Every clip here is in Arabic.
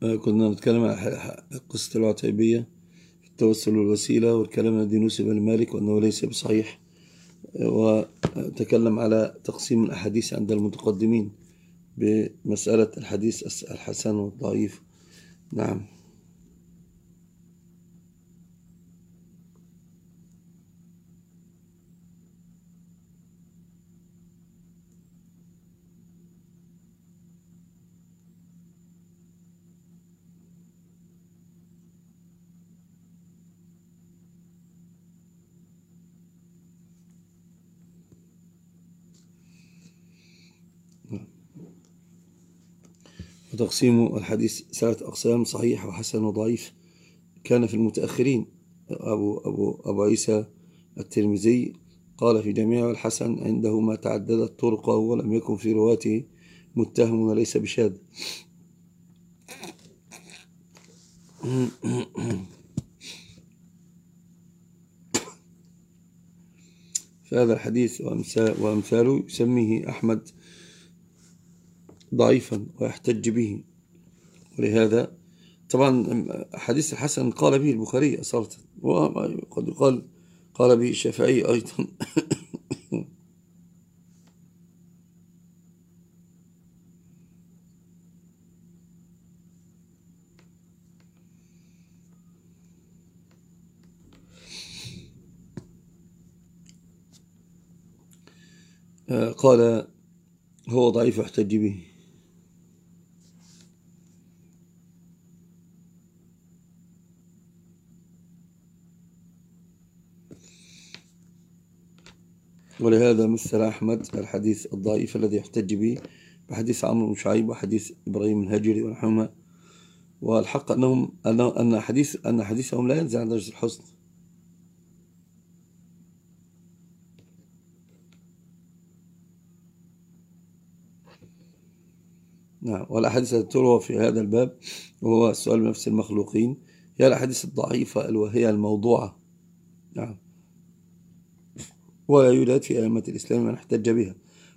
كنا نتكلم عن قصة العتيبية في التوسل والوسيلة والكلام الذي نسب لمالك وأنه ليس بصحيح. وتكلم على تقسيم الأحاديث عند المتقدمين بمسألة الحديث الحسن والضعيف. نعم. وتقسيم الحديث ثلاث أقسام صحيح وحسن وضعيف. كان في المتأخرين أبو, أبو, أبو عيسى الترمذي قال في جميع الحسن عنده ما تعددت طرقه ولم يكن في رواته متهم وليس بشاذ. فهذا الحديث وأمثاله يسميه أحمد. ضعيفا ويحتج به. ولهذا طبعا حديث الحسن قال به البخاري أصالة وقد يقال قال به الشافعي أيضا. قال هو ضعيف يحتج به. ولهذا مثل أحمد الحديث الضعيف الذي يحتج به بحديث عمرو بن شعيب وحديث إبراهيم الهجري ونحوهما. والحق أنهم أن حديث أن حديثهم لا ينزل عن درجة الحسن. نعم والأحاديث التي تروى في هذا الباب وهو السؤال بنفس المخلوقين. هي الأحاديث الضعيفة الوهية الموضوعة. نعم. ولا يوجد في أئمة الإسلام من احتج بها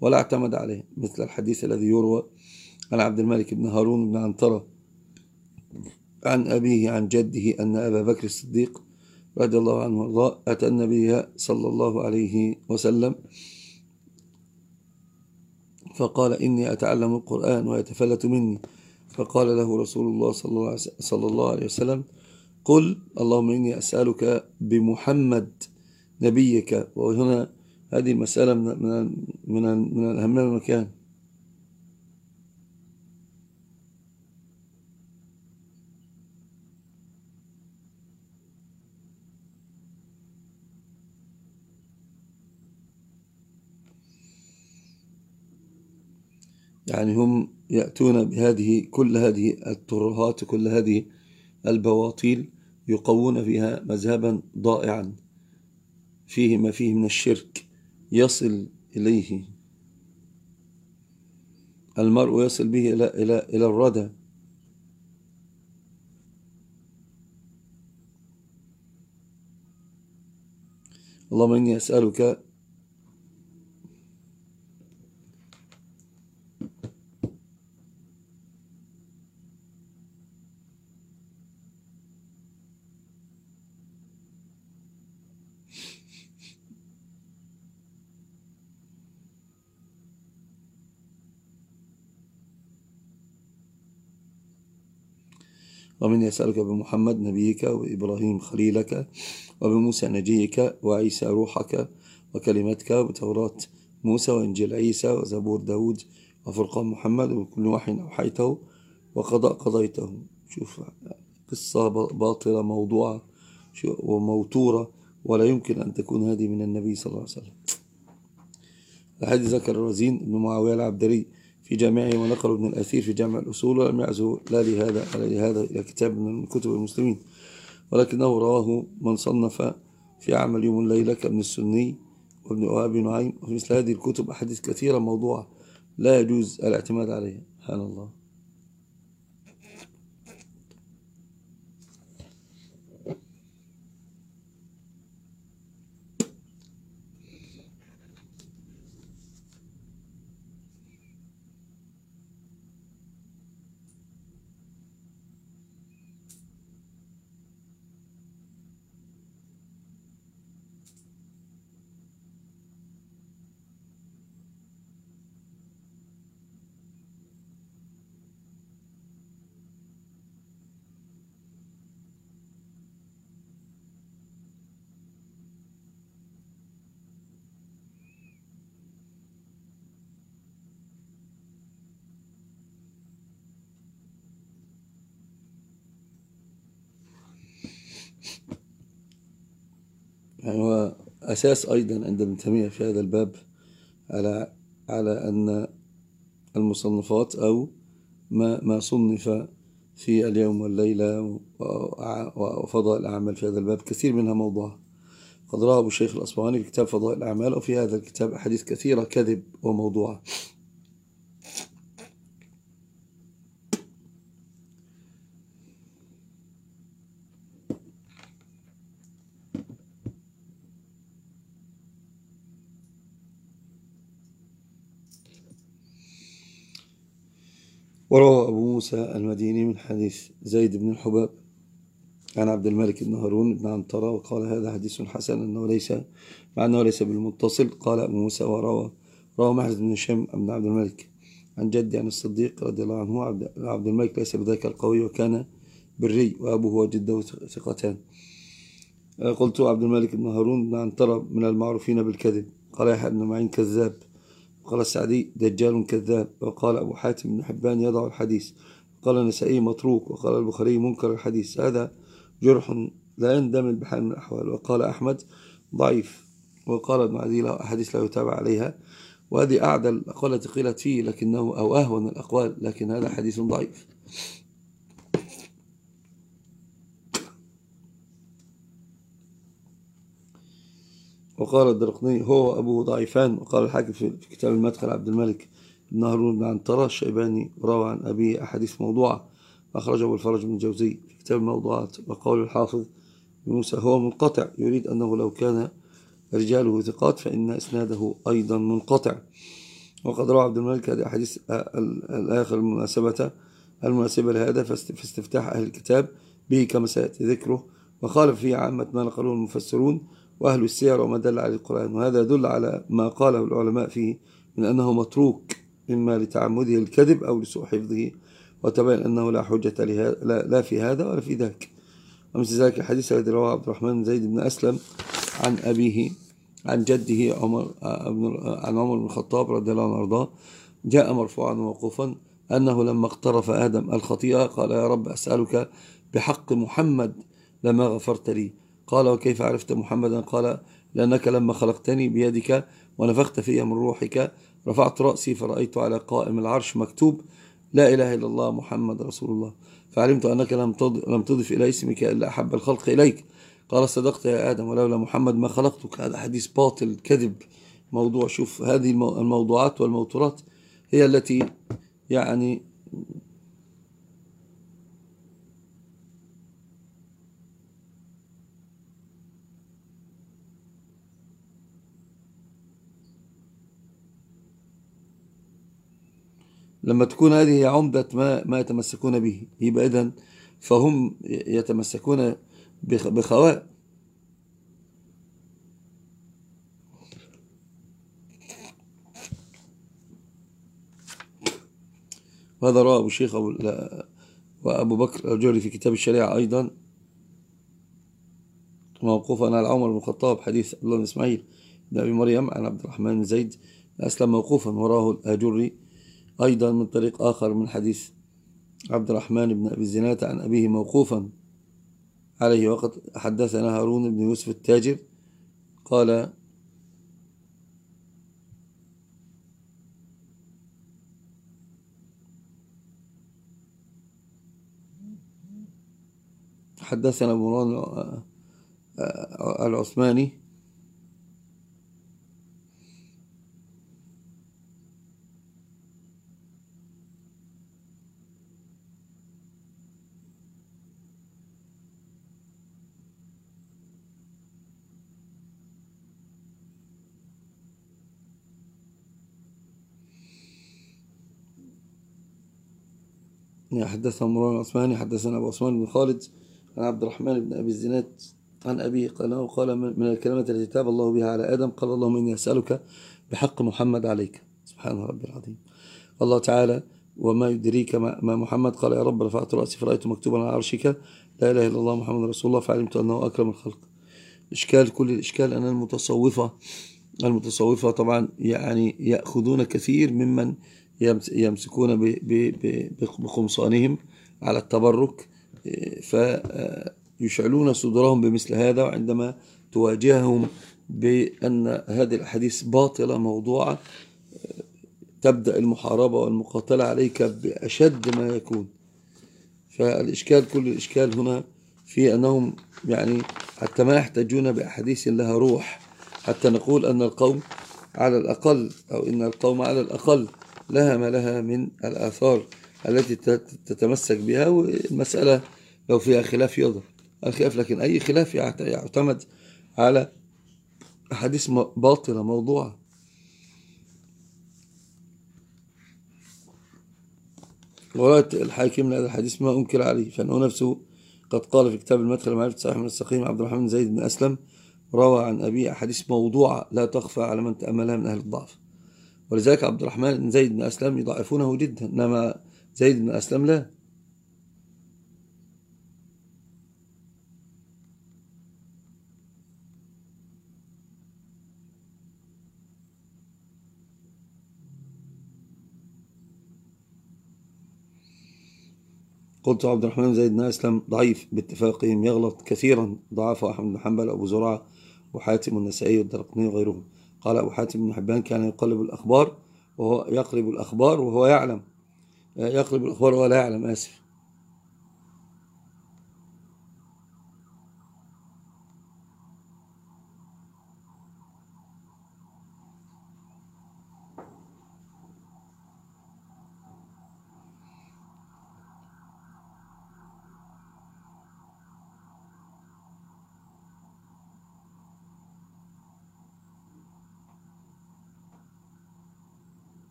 ولا اعتمد عليه مثل الحديث الذي يروى عن عبد الملك بن هارون بن عنترة عن أبيه عن جده أن أبا بكر الصديق رضي الله عنه وارضاه أتى النبي صلى الله عليه وسلم فقال إني أتعلم القرآن ويتفلت مني. فقال له رسول الله صلى الله عليه وسلم قل اللهم إني أسألك بمحمد نبيك. وهنا هذه المسألة من من من من الأهم المكان. يعني هم يأتون بهذه كل هذه الترهات وكل هذه البواطيل يقوون فيها مذهبا ضائعا. فيه ما فيه من الشرك يصل إليه. المرء يصل به إلى, إلى, إلى الردى. اللهم إني أسألك ومن يسألك بمحمد نبيك وإبراهيم خليلك وبموسى نجيك وعيسى روحك وكلمتك وتوراة موسى وإنجيل عيسى وزبور داود وفرقان محمد وكل وحي أوحيته وقضاء قضيته. شوف قصة باطلة موضوعة وموتورة ولا يمكن أن تكون هذه من النبي صلى الله عليه وسلم. الحديث ذكر الرزين بن معاوية العبدري في جامعه ونقل ابن الأثير في جامع الأصول ولم يعزه لا لهذا ولا لهذا إلى كتاب من كتب المسلمين. ولكنه رواه من صنف في عمل يوم الليلة كابن السني وابن أبي نعيم. وفي مثل هذه الكتب أحاديث كثيرة موضوعة لا يجوز الاعتماد عليها. سبحان الله. أساس أيضا عند ابن تيمية في هذا الباب على على أن المصنفات أو ما ما صنف في اليوم والليلة وفضاء الأعمال في هذا الباب كثير منها موضوع. قد رأى أبو الشيخ الأصبهاني في كتاب فضاء الأعمال وفي هذا الكتاب أحاديث كثيرة كذب وموضوعة وروى أبو موسى المديني من حديث زيد بن الحباب. عن عبد الملك بن هارون بن عنترة وقال هذا حديث حسن أنه ليس مع أنه ليس بالمتصل. قال أبو موسى وروى روى محرز بن هشام بن عبد الملك. عن جدي عن الصديق رضي الله عنه عبد الملك ليس بذاك القوي وكان بري وأبوه وجده ثقتان. قلت عبد الملك بن هارون بن عنترة من المعروفين بالكذب. قال يحيى بن معين كذاب. قال السعدي دجال كذاب. وقال أبو حاتم بن حبان يضع الحديث. قال النسائي متروك. وقال البخاري منكر الحديث. هذا جرح لا يندمل بحال من الأحوال. وقال أحمد ضعيف. وقال ابن عدي له أحاديث لا يتابع عليها. وهذه أعدى الأقوال التي قيلت فيه لكنه أو أهون الأقوال لكن هذا حديث ضعيف. وقال الدرقني هو أبوه ضعيفان. وقال الحاكم في كتاب المدخل عبد الملك بن هارون بن عنترة الشيباني روى عن أبيه أحاديث موضوعة. أخرجه الفرج بن جوزي في كتاب الموضوعات وقول الحافظ موسى هو منقطع. يريد أنه لو كان رجاله ثقات فإن إسناده أيضا منقطع. وقد روى عبد الملك هذه أحاديث الآخر المناسبة المناسبة لهذا في استفتاح أهل الكتاب به كما سيأتي ذكره. وخالف فيه عامة ما نقلوه المفسرون وأهل السير وما دل عليه القرآن. وهذا يدل على ما قاله العلماء فيه من أنه متروك إما لتعمده الكذب أو لسوء حفظه وتبين أنه لا حجة لا في هذا ولا في ذاك. ومثل ذلك الحديث الذي رواه عبد الرحمن بن زيد بن أسلم عن أبيه عن جده عمر عن عمر بن الخطاب رضي الله عنه وأرضاه جاء مرفوعا وموقوفا أنه لما اقترف آدم الخطيئة قال يا رب أسألك بحق محمد لما غفرت لي. قال وكيف عرفت محمدا؟ قال لأنك لما خلقتني بيدك ونفخت في من روحك رفعت رأسي فرأيت على قائم العرش مكتوب لا إله إلا الله محمد رسول الله. فعلمت أنك لم تضف إلى اسمك إلا أحب الخلق إليك. قال صدقت يا آدم ولولا محمد ما خلقتك. هذا حديث باطل كذب. موضوع شوف هذه الموضوعات والموتورات هي التي يعني لما تكون هذه عمدة ما, ما يتمسكون به يبقى إذن فهم يتمسكون بخواء. وهذا رأى أبو الشيخ أبو وأبو بكر الجوري في كتاب الشريعة أيضا موقوفا على عمر بن الخطاب حديث الله بن إسماعيل بن أبي مريم عن عبد الرحمن بن زيد أسلم موقوفا وراه الأجري أيضا من طريق آخر من حديث عبد الرحمن بن أبي الزنات عن أبيه موقوفا عليه وقد حدثنا هارون بن يوسف التاجر قال حدثنا مران العثماني حدثنا مروان العثماني حدثنا أبو عثمان بن خالد عن عبد الرحمن بن أبي الزناد عن أبيه قال قال من الكلمات التي تاب الله بها على آدم قال اللهم إني أسألك بحق محمد عليك. سبحان ربي العظيم. الله تعالى وما يدريك ما محمد. قال يا رب رفعت رأسي فرأيت مكتوبا على عرشك. لا إله إلا الله محمد رسول الله فعلمت أنه أكرم الخلق. إشكال كل الإشكال أن المتصوفة المتصوفة طبعا يعني يأخذون كثير ممن يمسكون بقمصانهم على التبرك فيشعلون صدورهم بمثل هذا وعندما تواجههم بأن هذه الأحاديث باطلة موضوعة تبدأ المحاربة والمقاتلة عليك بأشد ما يكون. فالإشكال كل الإشكال هنا في أنهم يعني حتى ما يحتاجون بأحاديث لها روح. حتى نقول أن القوم على الأقل أو إن القوم على الأقل لها ما لها من الآثار التي تتمسك بها والمسألة لو فيها خلاف يضر الخلاف لكن أي خلاف يعتمد على أحاديث باطلة موضوعة. ورواية الحاكم من هذا الحديث ما أنكر عليه فإنه نفسه قد قال في كتاب المدخل معرفة صحيح من السقيم عبد الرحمن زيد بن أسلم روى عن أبي أحاديث موضوعة لا تخفى على من تأملها من أهل الضعف. ولذلك عبد الرحمن بن زيد بن أسلم يضعفونه جدا إنما زيد بن أسلم لا. قلت عبد الرحمن زيد بن أسلم ضعيف باتفاقهم يغلط كثيرا ضعفه أحمد بن حنبل أبو زرعة وحاتم النسائي والدرقني وغيرهم. قال أبو حاتم بن حبان كان يقلب الأخبار وهو يقلب الأخبار وهو يعلم. يقلب الأخبار وهو لا يعلم آسف.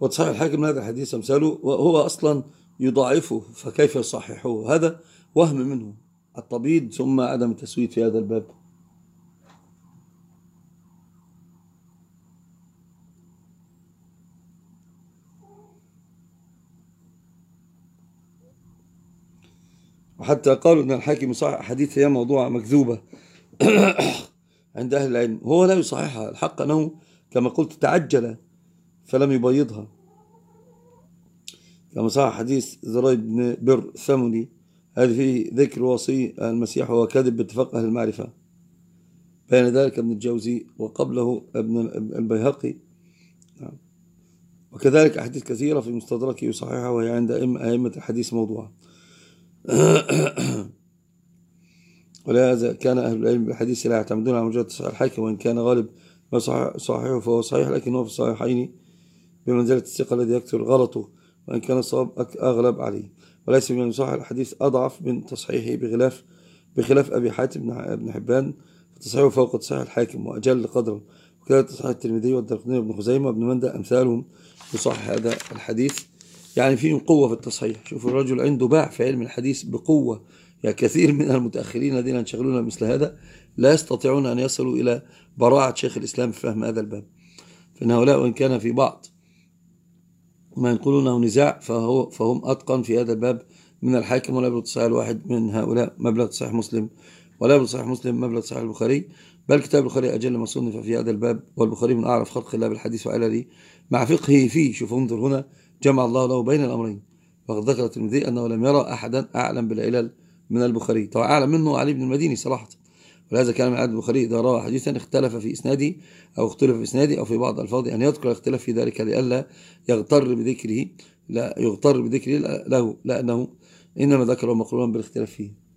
وتصحيح الحاكم هذا الحديث أمثاله وهو أصلا يضاعفه فكيف يصححه؟ هذا وهم منه. الطبيب ثم عدم التسويد في هذا الباب. وحتى قالوا أن الحاكم يصحح حديث هي موضوع مكذوبة عند أهل العلم. هو لا يصححها الحق أنه كما قلت تعجل فلم يبيضها. كما صح حديث زرايد بن بر ثمني هذه فيه ذكر وصي المسيح وهو كذب باتفاق أهل المعرفة. بين ذلك ابن الجوزي وقبله ابن البيهقي. نعم. وكذلك أحاديث كثيرة في مستدرك يصححها وهي عند أئمة الحديث موضوعة. ولهذا كان أهل العلم بالحديث لا يعتمدون على مجرد صحيح الحاكم وإن كان غالب ما صحيحه فهو صحيح لكنه في الصحيحين بمنزلة الثقة الذي يكثر غلطه وإن كان الصواب أغلب عليه. وليس من صحيح الحديث أضعف من تصحيحه بخلاف بخلاف أبي حاتم بن حبان. فتصحيحه فوق تصحيح الحاكم وأجل قدرا وكذلك تصحيح الترمذي والدرقني وابن خزيمة وابن مندى أمثالهم يصحح هذا الحديث. يعني فيهم قوة في التصحيح. شوف الرجل عنده باع في علم الحديث بقوة يعني كثير من المتأخرين الذين ينشغلون مثل هذا. لا يستطيعون أن يصلوا إلى براعة شيخ الإسلام في فهم هذا الباب. فإن هؤلاء وإن كان في بعض ما ينقلونه نزاع فهو فهم أتقن في هذا الباب من الحاكم ولا يبلغ صحيح الواحد من هؤلاء مبلغ صحيح مسلم ولا يبلغ صحيح مسلم مبلغ صحيح البخاري. بل كتاب البخاري أجل ما صنف في هذا الباب والبخاري من أعرف خلق الله بالحديث وعلله مع فقهه فيه. شوف انظر هنا جمع الله له بين الأمرين. وقد ذكر الترمذي أنه لم يرى أحدا أعلم بالعلل من البخاري. طبعا أعلم منه علي بن المديني صراحة. ولهذا كان من البخاري إذا روى حديثا اختلف في إسناده أو اختلف في إسناده أو في بعض الفاظ أن يذكر الاختلاف في ذلك لئلا يغتر بذكره لا يغتر بذكره له لأنه إنما ذكره مقرونا بالاختلاف فيه.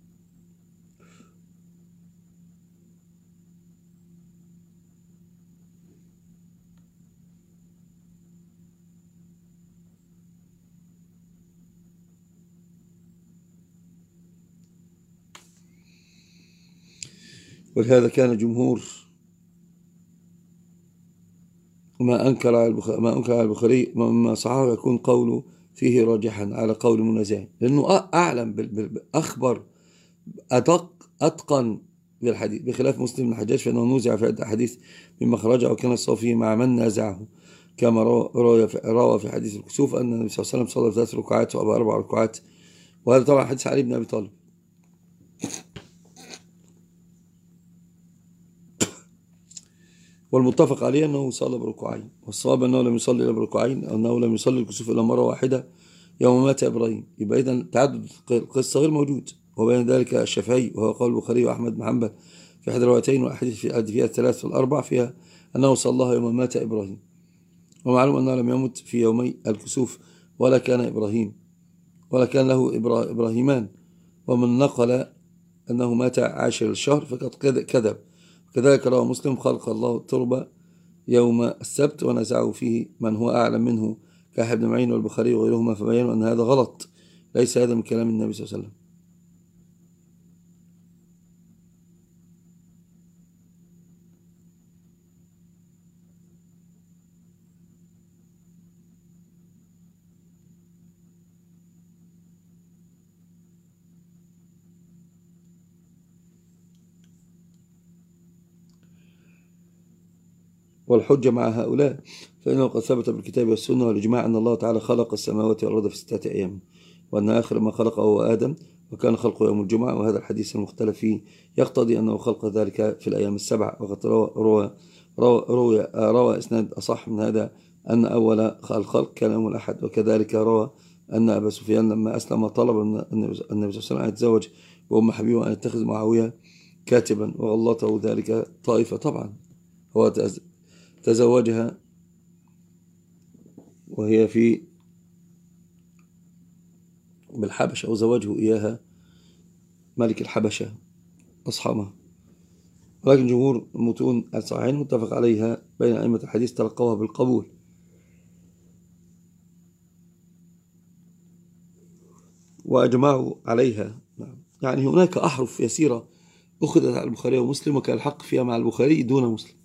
ولهذا كان جمهور ما أنكر على ما أنكر على البخاري مما صححه يكون قوله فيه راجحا على قول المنازع لأنه أعلم أخبر أدق أتقن بالحديث بخلاف مسلم الحجاج فإنه نوزع في عدة حديث مما خرجه وكان الصوفي مع من نازعه كما روى في حديث الكسوف أن النبي صلى الله عليه وسلم صلى ثلاث ركعات وأبى أربع ركعات وهذا طبعا حديث علي بن أبي طالب. والمتفق عليه أنه صلى بركوعين والصواب أنه لم يصلي إلا بركوعين أنه لم يصلي الكسوف إلا مرة واحدة يوم مات إبراهيم. يبقى إذا تعدد القصة غير موجود. وبين ذلك الشافعي وهو قول البخاري وأحمد بن حنبل في أحد الروايتين والأحاديث في فيها الثلاث والأربع فيها أنه صلى الله يوم مات إبراهيم. ومعلوم أنه لم يمت في يومي الكسوف ولا كان إبراهيم ولا كان له إبراهيمان. ومن نقل أنه مات عاشر الشهر فقد كذب. كذلك روى مسلم خلق الله التربة يوم السبت ونزعه فيه من هو أعلم منه كاحب بن معين والبخاري وغيرهما فبينوا أن هذا غلط ليس هذا من كلام النبي صلى الله عليه وسلم. والحجة مع هؤلاء فإنه قد ثبت بالكتاب والسنة والإجماع أن الله تعالى خلق السماوات والأرض في ستة أيام وأن آخر ما خلقه هو آدم وكان خلقه يوم الجمعة وهذا الحديث المختلف فيه. يقتضي أنه خلق ذلك في الأيام السبع وقد روى, روى, روى, روى, روى إسناد أصح من هذا أن أول الخلق كان يوم الأحد وكذلك روى أن أبا سفيان لما أسلم طلب النبي صلى الله عليه وسلم أن يتزوج وأم حبيبة أن يتخذ معاوية كاتبا وغلطه ذلك طائفة طبعا. هو تزوجها وهي في بالحبشة أو زواجه إياها ملك الحبشة أصحابها. ولكن جمهور المتون الصحيحين متفق عليها بين أئمة الحديث تلقوها بالقبول. وأجمعوا عليها. نعم. يعني هناك أحرف يسيرة أخذت على البخاري ومسلم وكان الحق فيها مع البخاري دون مسلم.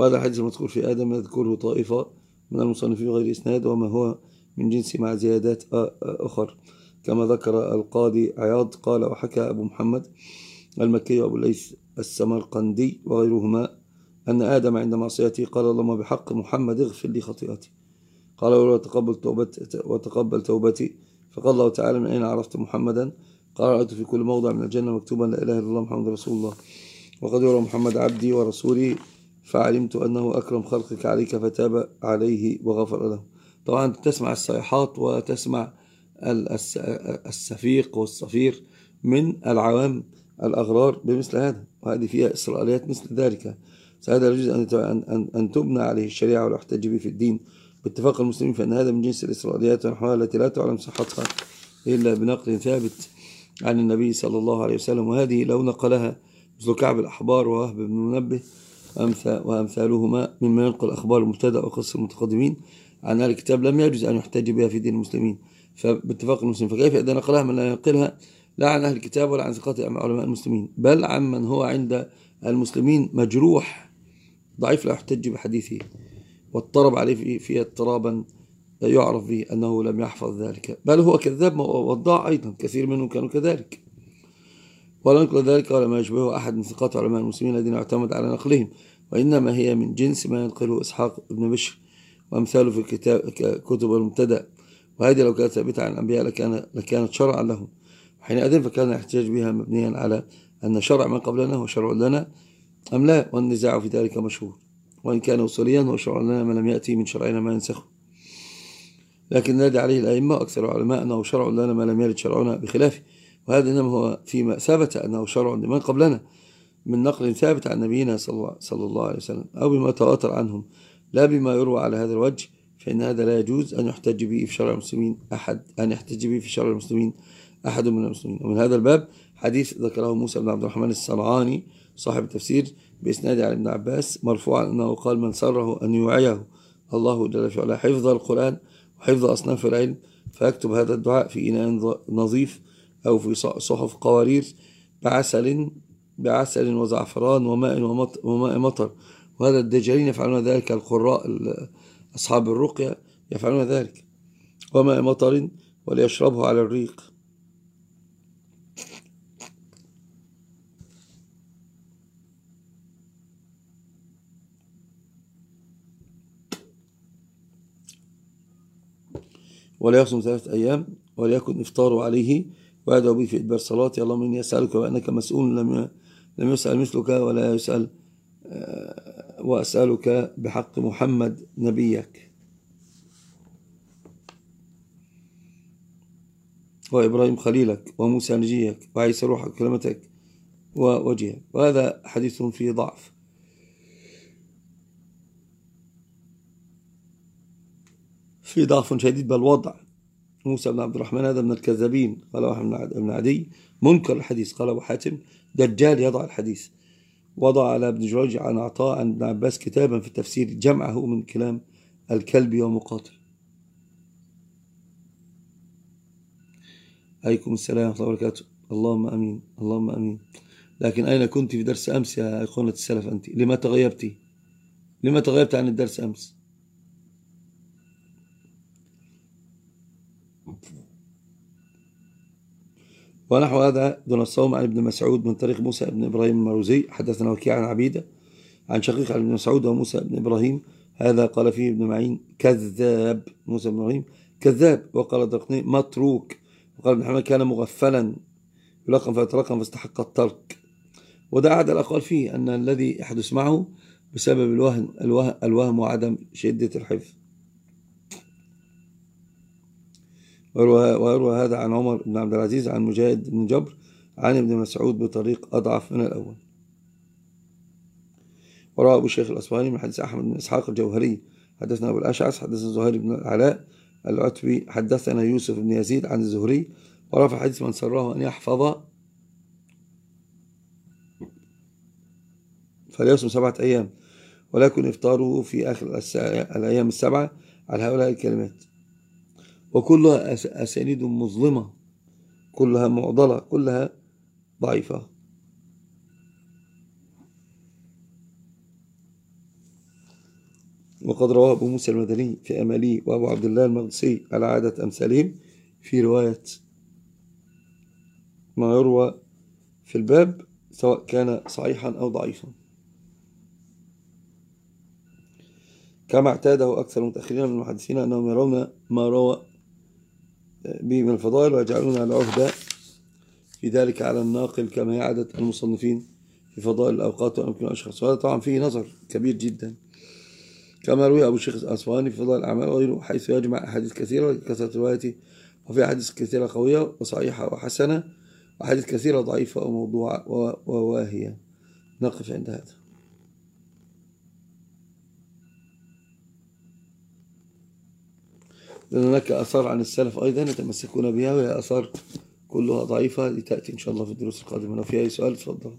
وهذا الحديث المذكور في آدم يذكره طائفة من المصنفين غير إسناد وما هو من جنس مع زيادات أخر. كما ذكر القاضي عياض قال وحكى أبو محمد المكي وأبو ليث السمرقندي وغيرهما أن آدم عند معصيته قال اللهم بحق محمد اغفر لي خطيئتي. قال وتقبل توبتي وتقبل توبتي فقال الله تعالى من أين عرفت محمدا؟ قال رأيت في كل موضع من الجنة مكتوبا لا إله إلا الله محمد رسول الله. وقد يرى محمد عبدي ورسولي فعلمت أنه أكرم خلقك عليك فتاب عليه وغفر له. طبعا تسمع الصيحات وتسمع السفيق والصفير من العوام الأغرار بمثل هذا وهذه فيها إسرائيليات مثل ذلك. فهذا يجوز أن, أن, أن تبنى عليه الشريعة ولا به في الدين. باتفاق المسلمين فإن هذا من جنس الإسرائيليات ونحوها التي لا تعلم صحتها إلا بنقل ثابت عن النبي صلى الله عليه وسلم. وهذه لو نقلها مثل كعب الأحبار ووهب بن منبه وأمثالهما مما ينقل أخبار المبتدأ وقصة المتقدمين. عن أهل الكتاب لم يجوز أن يحتج بها في دين المسلمين. فباتفاق المسلمين. فكيف إذا نقلها من لا ينقلها لا عن أهل الكتاب ولا عن ثقات علماء المسلمين؟ بل عن من هو عند المسلمين مجروح. ضعيف لا يحتج بحديثه. واضطرب عليه فيه اضطرابا يعرف به أنه لم يحفظ ذلك. بل هو كذاب وضاع أيضا. كثير منهم كانوا كذلك. ولا نقل ذلك ولا ما يشبهه أحد من ثقات علماء المسلمين الذين اعتمد على نقلهم وإنما هي من جنس ما ينقله إسحاق بن بشر وأمثاله في كتاب كتب المبتدأ. وهذه لو كانت ثابتة عن الأنبياء لكان لكانت شرعا لهم. وحينئذ فكان الاحتجاج بها مبنيا على أن شرع من قبلنا هو شرع لنا أم لا؟ والنزاع في ذلك مشهور. وإن كان وصوليا هو شرع لنا ما لم يأتي من شرعنا ما ينسخه. لكن نادي عليه الأئمة أكثر العلماء أنه شرع لنا ما لم يرد شرعنا بخلافه. وهذا إنما هو فيما ثبت أنه شرع لمن قبلنا من نقل ثابت عن نبينا صلى الله عليه وسلم أو بما تواتر عنهم لا بما يروى على هذا الوجه فإن هذا لا يجوز أن يحتج به في شرع المسلمين أحد أن يحتج به في شرع المسلمين أحد من المسلمين. ومن هذا الباب حديث ذكره موسى بن عبد الرحمن الصنعاني صاحب التفسير بإسناد علي بن عباس مرفوعا أنه قال من سره أن يوعيه الله جل في حفظ القرآن وحفظ أصناف العلم فيكتب هذا الدعاء في إناء نظيف أو في صحف قوارير بعسل بعسل وزعفران وماء وماء مطر. وهذا الدجالين يفعلون ذلك القراء أصحاب الرقية يفعلون ذلك. وماء مطر وليشربه على الريق. ولا يصوم ثلاثة أيام وليكن إفطاره عليه ويدعو به في إدبار صلاتي. اللهم إني أسألك وأنك مسؤول لم لم يسأل مثلك ولا يسأل آه، وأسألك بحق محمد نبيك. وإبراهيم خليلك وموسى نجيك وعيسى روحك كلمتك ووجهك. وهذا حديث فيه ضعف. في ضعف شديد بل وضع. موسى بن عبد الرحمن هذا من الكذابين قال واحد بن عدي منكر الحديث قال أبو حاتم دجال يضع الحديث. وضع على ابن جريج عن عطاء عن ابن عباس كتابا في التفسير جمعه من كلام الكلب ومقاتل عليكم السلام ورحمة الله وبركاته. اللهم أمين اللهم أمين. لكن أين كنت في درس أمس يا أخوانة السلف أنت؟ لما تغيبتي لما تغيبت عن الدرس أمس؟ ونحو هذا دون الصوم عن ابن مسعود من طريق موسى بن إبراهيم المروزي حدثنا وكيع عن عبيدة عن شقيق عن ابن مسعود وموسى بن إبراهيم. هذا قال فيه ابن معين كذاب. موسى بن إبراهيم كذاب. وقال دقني متروك. وقال ابن حمد كان مغفلا. يلقن فيترقم فاستحق الترك. وده أحد الأقوال فيه أن الذي يحدث معه بسبب الوهم, الوهم وعدم شدة الحفظ. ويروى هذا عن عمر بن عبد العزيز عن مجاهد بن جبر عن ابن مسعود بطريق أضعف من الأول. وروى أبو الشيخ الأصفهاني من حديث أحمد بن إسحاق الجوهري حدثنا أبو الأشعث حدثنا زهير بن العلاء العتبي حدثنا يوسف بن يزيد عن الزهري ورفع حديث من سره أن يحفظ فليصم سبعة أيام ولكن إفطاره في آخر الأيام السبعة على هؤلاء الكلمات. وكلها أسانيد مظلمة كلها معضلة كلها ضعيفة. وقد رواه أبو موسى المدني في أمالي وأبو عبد الله المقدسي على عادة أمثالهم في رواية ما يروى في الباب سواء كان صحيحا أو ضعيفا. كما اعتاده أكثر المتأخرين من المحدثين أنهم يرون ما روى به من الفضائل ويجعلون العهدة في ذلك على الناقل كما هي عادة المصنفين في فضائل الأوقات وأمكن الأشخاص. وهذا طبعا فيه نظر كبير جدا. كما روي أبو الشيخ الأصفهاني في فضائل الأعمال وغيره حيث يجمع أحاديث كثيرة لكثرة روايته وفي أحاديث كثيرة قوية وصحيحة وحسنة وأحاديث كثيرة ضعيفة وموضوعة وواهية. نقف عند هذا. لأن هناك أثار عن السلف أيضا يتمسكون بها وهي أثار كلها ضعيفة لتأتي إن شاء الله في الدروس القادمة. لو في أي سؤال تفضل.